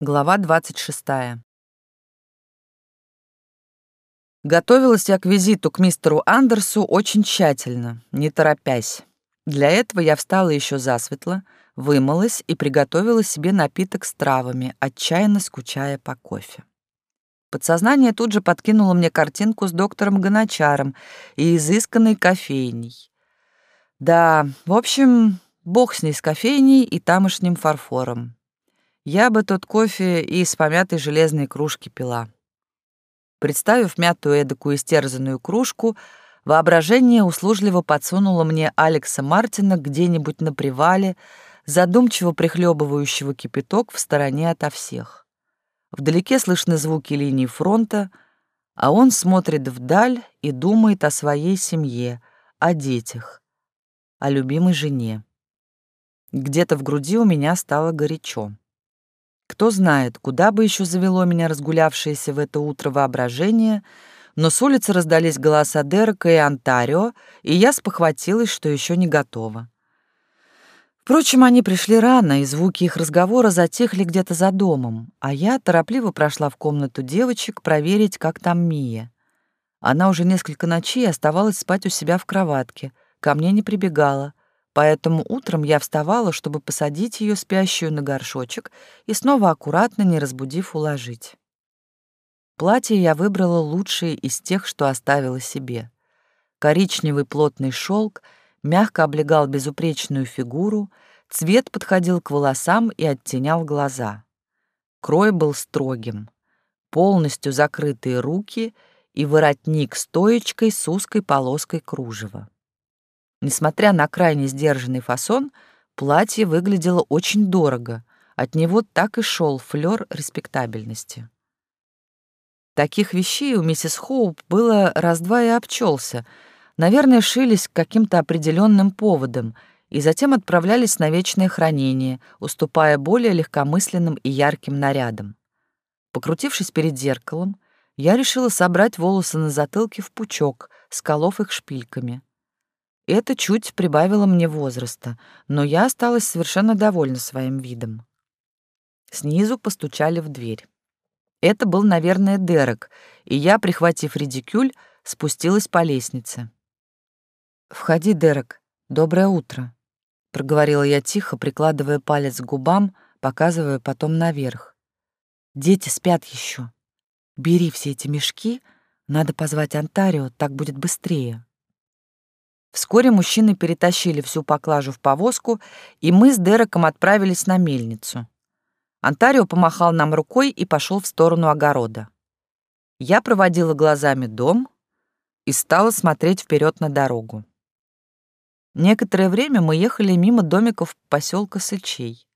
Глава 26. Готовилась я к визиту к мистеру Андерсу очень тщательно, не торопясь. Для этого я встала еще засветло, вымылась и приготовила себе напиток с травами, отчаянно скучая по кофе. Подсознание тут же подкинуло мне картинку с доктором Гоночаром и изысканной кофейней. Да, в общем, бог с ней с кофейней и тамошним фарфором. Я бы тот кофе из помятой железной кружки пила. Представив мятую эдакую истерзанную кружку, воображение услужливо подсунуло мне Алекса Мартина где-нибудь на привале, задумчиво прихлебывающего кипяток в стороне ото всех. Вдалеке слышны звуки линии фронта, а он смотрит вдаль и думает о своей семье, о детях, о любимой жене. Где-то в груди у меня стало горячо. Кто знает, куда бы еще завело меня разгулявшееся в это утро воображение, но с улицы раздались голоса Дерека и Онтарио, и я спохватилась, что еще не готова. Впрочем, они пришли рано, и звуки их разговора затихли где-то за домом, а я торопливо прошла в комнату девочек проверить, как там Мия. Она уже несколько ночей оставалась спать у себя в кроватке, ко мне не прибегала, Поэтому утром я вставала, чтобы посадить ее спящую на горшочек и снова аккуратно, не разбудив, уложить. Платье я выбрала лучшее из тех, что оставила себе. Коричневый плотный шелк мягко облегал безупречную фигуру, цвет подходил к волосам и оттенял глаза. Крой был строгим, полностью закрытые руки и воротник стоечкой с узкой полоской кружева. Несмотря на крайне сдержанный фасон, платье выглядело очень дорого, от него так и шел флёр респектабельности. Таких вещей у миссис Хоуп было раз-два и обчелся. Наверное, шились к каким-то определенным поводам и затем отправлялись на вечное хранение, уступая более легкомысленным и ярким нарядам. Покрутившись перед зеркалом, я решила собрать волосы на затылке в пучок, сколов их шпильками. Это чуть прибавило мне возраста, но я осталась совершенно довольна своим видом. Снизу постучали в дверь. Это был, наверное, Дерек, и я, прихватив редикюль, спустилась по лестнице. «Входи, Дерек. Доброе утро», — проговорила я тихо, прикладывая палец к губам, показывая потом наверх. «Дети спят еще. Бери все эти мешки, надо позвать Онтарио, так будет быстрее». Вскоре мужчины перетащили всю поклажу в повозку, и мы с Дереком отправились на мельницу. Антарио помахал нам рукой и пошел в сторону огорода. Я проводила глазами дом и стала смотреть вперед на дорогу. Некоторое время мы ехали мимо домиков поселка Сычей.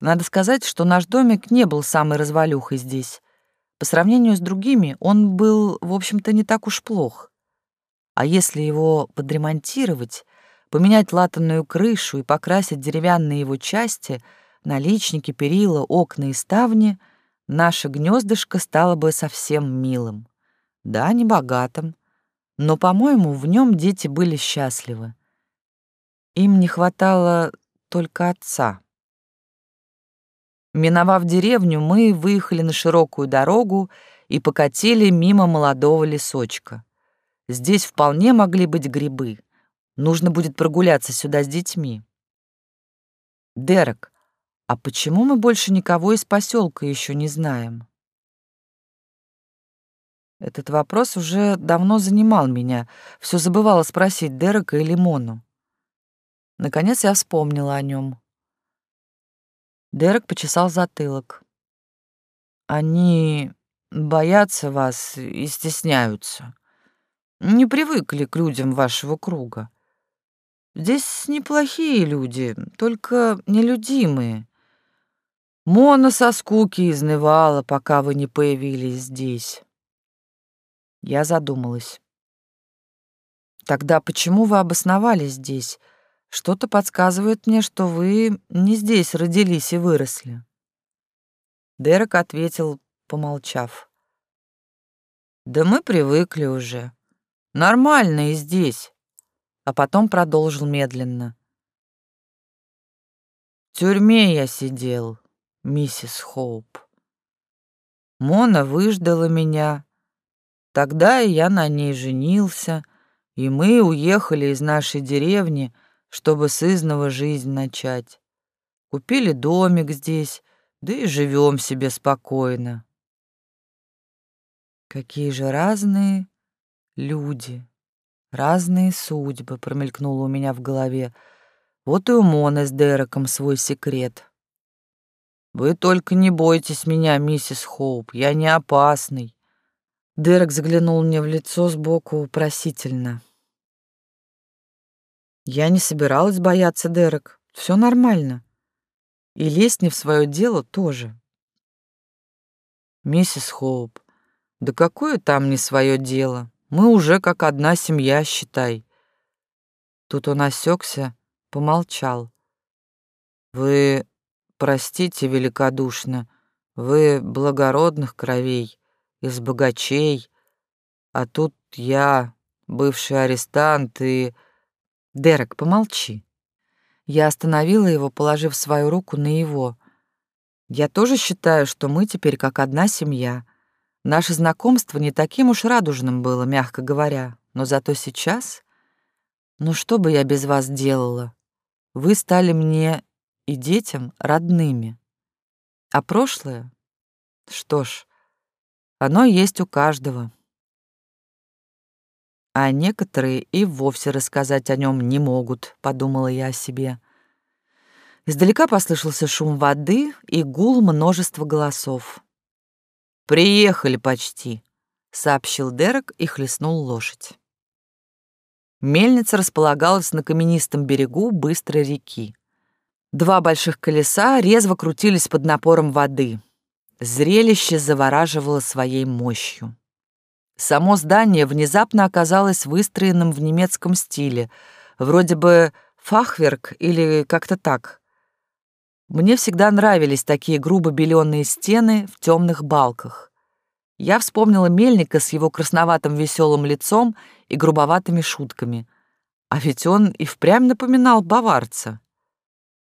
Надо сказать, что наш домик не был самой развалюхой здесь. По сравнению с другими, он был, в общем-то, не так уж плох. А если его подремонтировать, поменять латанную крышу и покрасить деревянные его части, наличники, перила, окна и ставни, наше гнездышко стало бы совсем милым. Да, не богатым, но, по-моему, в нем дети были счастливы. Им не хватало только отца. Миновав деревню, мы выехали на широкую дорогу и покатили мимо молодого лесочка. Здесь вполне могли быть грибы. Нужно будет прогуляться сюда с детьми. Дерек, а почему мы больше никого из поселка еще не знаем? Этот вопрос уже давно занимал меня. Все забывала спросить Дерека и Лимону. Наконец я вспомнила о нем. Дерек почесал затылок. Они боятся вас и стесняются не привыкли к людям вашего круга. Здесь неплохие люди, только нелюдимые. Мона со скуки изнывала, пока вы не появились здесь. Я задумалась. Тогда почему вы обосновались здесь? Что-то подсказывает мне, что вы не здесь родились и выросли. Дерек ответил, помолчав. Да мы привыкли уже. Нормально и здесь. А потом продолжил медленно. В тюрьме я сидел. миссис Хоуп. Мона выждала меня. Тогда я на ней женился, и мы уехали из нашей деревни, чтобы с изного жизнь начать. Купили домик здесь, да и живем себе спокойно. Какие же разные люди, разные судьбы, промелькнуло у меня в голове. Вот и у Моны с Дереком свой секрет. Вы только не бойтесь меня, миссис Хоуп, я не опасный. Дерек заглянул мне в лицо сбоку вопросительно. Я не собиралась бояться, Дерек. Все нормально. И лезть не в свое дело тоже. Миссис Хоуп, да какое там не свое дело? Мы уже как одна семья, считай. Тут он осекся, помолчал. Вы простите великодушно, вы благородных кровей, из богачей, а тут я, бывший арестант и... Дерек, помолчи. Я остановила его, положив свою руку на его. Я тоже считаю, что мы теперь как одна семья — Наше знакомство не таким уж радужным было, мягко говоря, но зато сейчас... Ну что бы я без вас делала? Вы стали мне и детям родными. А прошлое? Что ж, оно есть у каждого. А некоторые и вовсе рассказать о нем не могут, подумала я о себе. Издалека послышался шум воды и гул множества голосов. «Приехали почти», — сообщил Дерек и хлестнул лошадь. Мельница располагалась на каменистом берегу быстрой реки. Два больших колеса резво крутились под напором воды. Зрелище завораживало своей мощью. Само здание внезапно оказалось выстроенным в немецком стиле, вроде бы фахверк или как-то так. Мне всегда нравились такие грубо беленые стены в темных балках. Я вспомнила Мельника с его красноватым веселым лицом и грубоватыми шутками. А ведь он и впрямь напоминал баварца.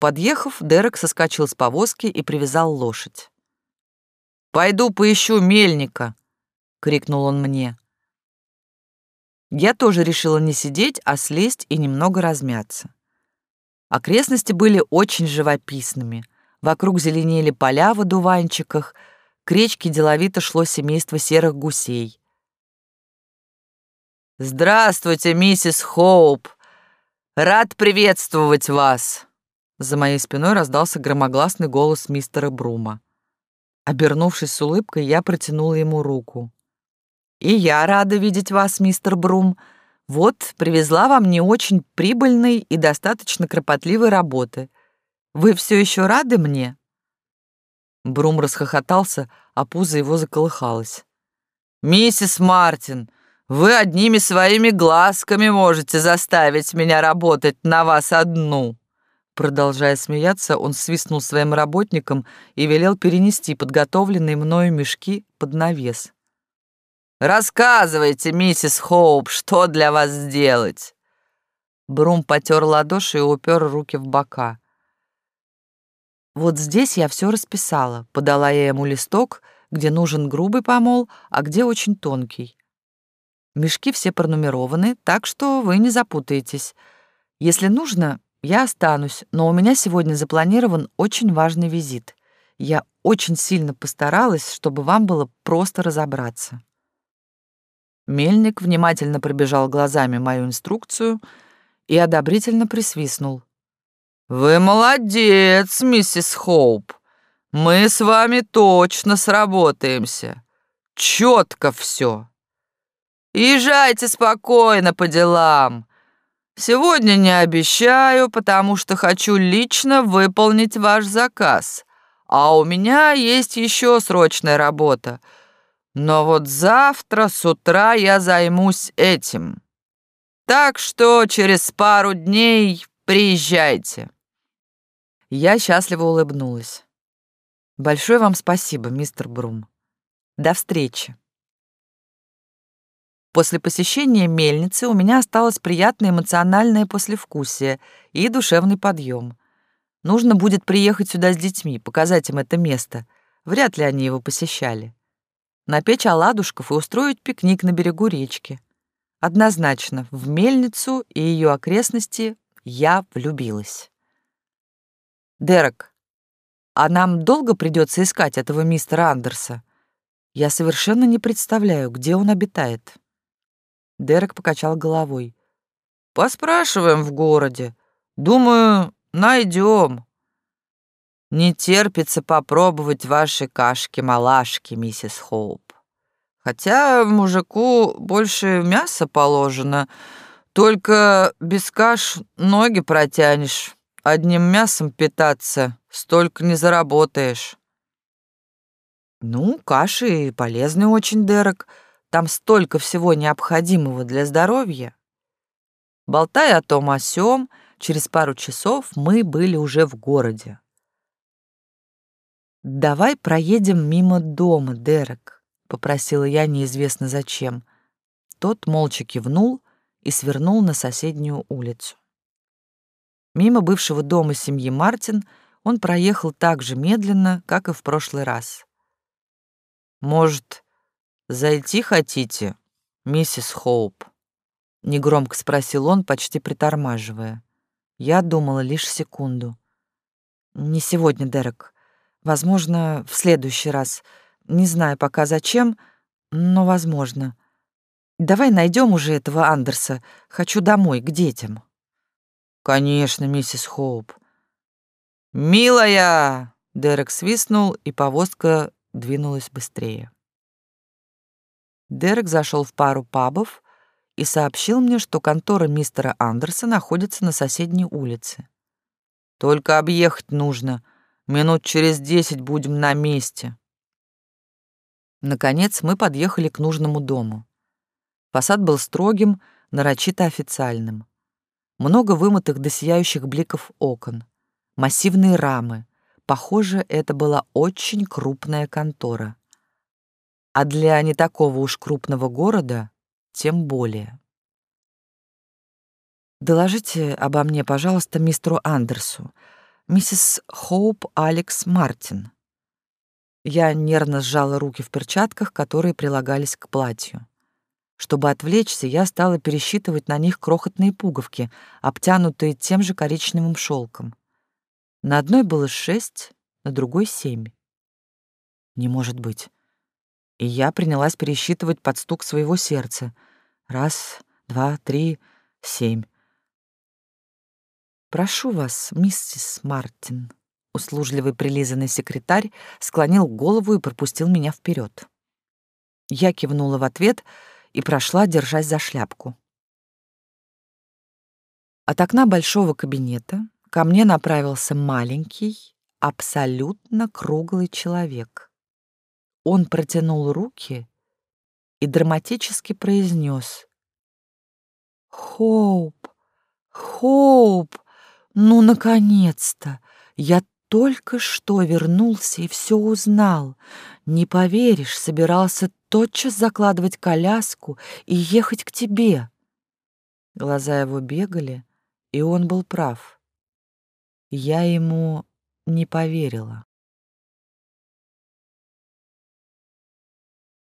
Подъехав, Дерек соскочил с повозки и привязал лошадь. «Пойду поищу Мельника!» — крикнул он мне. Я тоже решила не сидеть, а слезть и немного размяться. Окрестности были очень живописными. Вокруг зеленели поля в одуванчиках, к речке деловито шло семейство серых гусей. «Здравствуйте, миссис Хоуп! Рад приветствовать вас!» За моей спиной раздался громогласный голос мистера Брума. Обернувшись с улыбкой, я протянула ему руку. «И я рада видеть вас, мистер Брум. Вот, привезла вам не очень прибыльной и достаточно кропотливой работы. Вы все еще рады мне?» Брум расхохотался, а пузо его заколыхалось. «Миссис Мартин, вы одними своими глазками можете заставить меня работать на вас одну!» Продолжая смеяться, он свистнул своим работникам и велел перенести подготовленные мною мешки под навес. Рассказывайте, миссис Хоуп, что для вас сделать?» Брум потер ладоши и упер руки в бока. «Вот здесь я все расписала», — подала я ему листок, где нужен грубый помол, а где очень тонкий. Мешки все пронумерованы, так что вы не запутаетесь. Если нужно, я останусь, но у меня сегодня запланирован очень важный визит. Я очень сильно постаралась, чтобы вам было просто разобраться. Мельник внимательно пробежал глазами мою инструкцию и одобрительно присвистнул. «Вы молодец, миссис Хоуп. Мы с вами точно сработаемся. Четко все. Езжайте спокойно по делам. Сегодня не обещаю, потому что хочу лично выполнить ваш заказ. А у меня есть еще срочная работа — но вот завтра с утра я займусь этим. Так что через пару дней приезжайте». Я счастливо улыбнулась. «Большое вам спасибо, мистер Брум. До встречи». После посещения мельницы у меня осталось приятное эмоциональное послевкусие и душевный подъем. Нужно будет приехать сюда с детьми, показать им это место. Вряд ли они его посещали. Напечь оладушков и устроить пикник на берегу речки. Однозначно, в мельницу и ее окрестности я влюбилась. Дерек, а нам долго придется искать этого мистера Андерса? Я совершенно не представляю, где он обитает. Дерек покачал головой. Поспрашиваем в городе. Думаю, найдем. Не терпится попробовать ваши кашки-малашки, миссис Хоуп. Хотя мужику больше мяса положено, только без каш ноги протянешь. Одним мясом питаться столько не заработаешь. Ну, каши полезны очень, Дерек. Там столько всего необходимого для здоровья. Болтая о том о сём, через пару часов мы были уже в городе. «Давай проедем мимо дома, Дерек», — попросила я неизвестно зачем. Тот молча кивнул и свернул на соседнюю улицу. Мимо бывшего дома семьи Мартин он проехал так же медленно, как и в прошлый раз. «Может, зайти хотите, миссис Хоуп?» — негромко спросил он, почти притормаживая. Я думала лишь секунду. «Не сегодня, Дерек. Возможно, в следующий раз. Не знаю пока зачем, но возможно. Давай найдем уже этого Андерса. Хочу домой, к детям». «Конечно, миссис Хоуп». «Милая!» — Дерек свистнул, и повозка двинулась быстрее. Дерек зашел в пару пабов и сообщил мне, что контора мистера Андерса находится на соседней улице. «Только объехать нужно. Минут через десять будем на месте». Наконец мы подъехали к нужному дому. Фасад был строгим, нарочито официальным. Много вымытых до сияющих бликов окон, массивные рамы. Похоже, это была очень крупная контора. А для не такого уж крупного города тем более. «Доложите обо мне, пожалуйста, мистеру Андерсу, миссис Хоуп Алекс Мартин». Я нервно сжала руки в перчатках, которые прилагались к платью. Чтобы отвлечься, я стала пересчитывать на них крохотные пуговки, обтянутые тем же коричневым шелком. На одной было шесть, на другой — семь. Не может быть. И я принялась пересчитывать под стук своего сердца. Раз, два, три, семь. «Прошу вас, миссис Мартин», — услужливый прилизанный секретарь склонил голову и пропустил меня вперед. Я кивнула в ответ — и прошла, держась за шляпку. От окна большого кабинета ко мне направился маленький, абсолютно круглый человек. Он протянул руки и драматически произнес «Хоуп, Хоуп, ну, наконец-то! Я только что вернулся и все узнал. Не поверишь, собирался тотчас закладывать коляску и ехать к тебе. Глаза его бегали, и он был прав. Я ему не поверила.